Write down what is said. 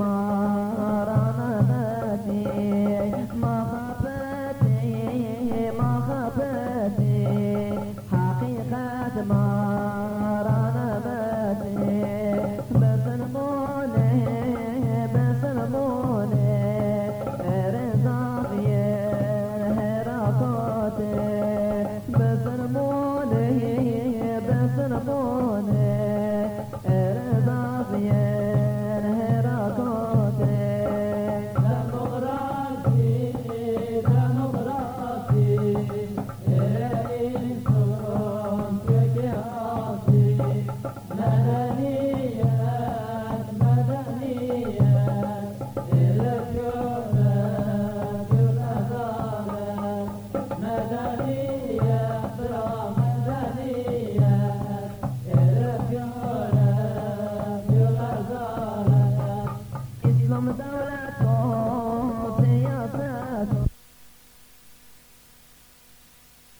ما دولة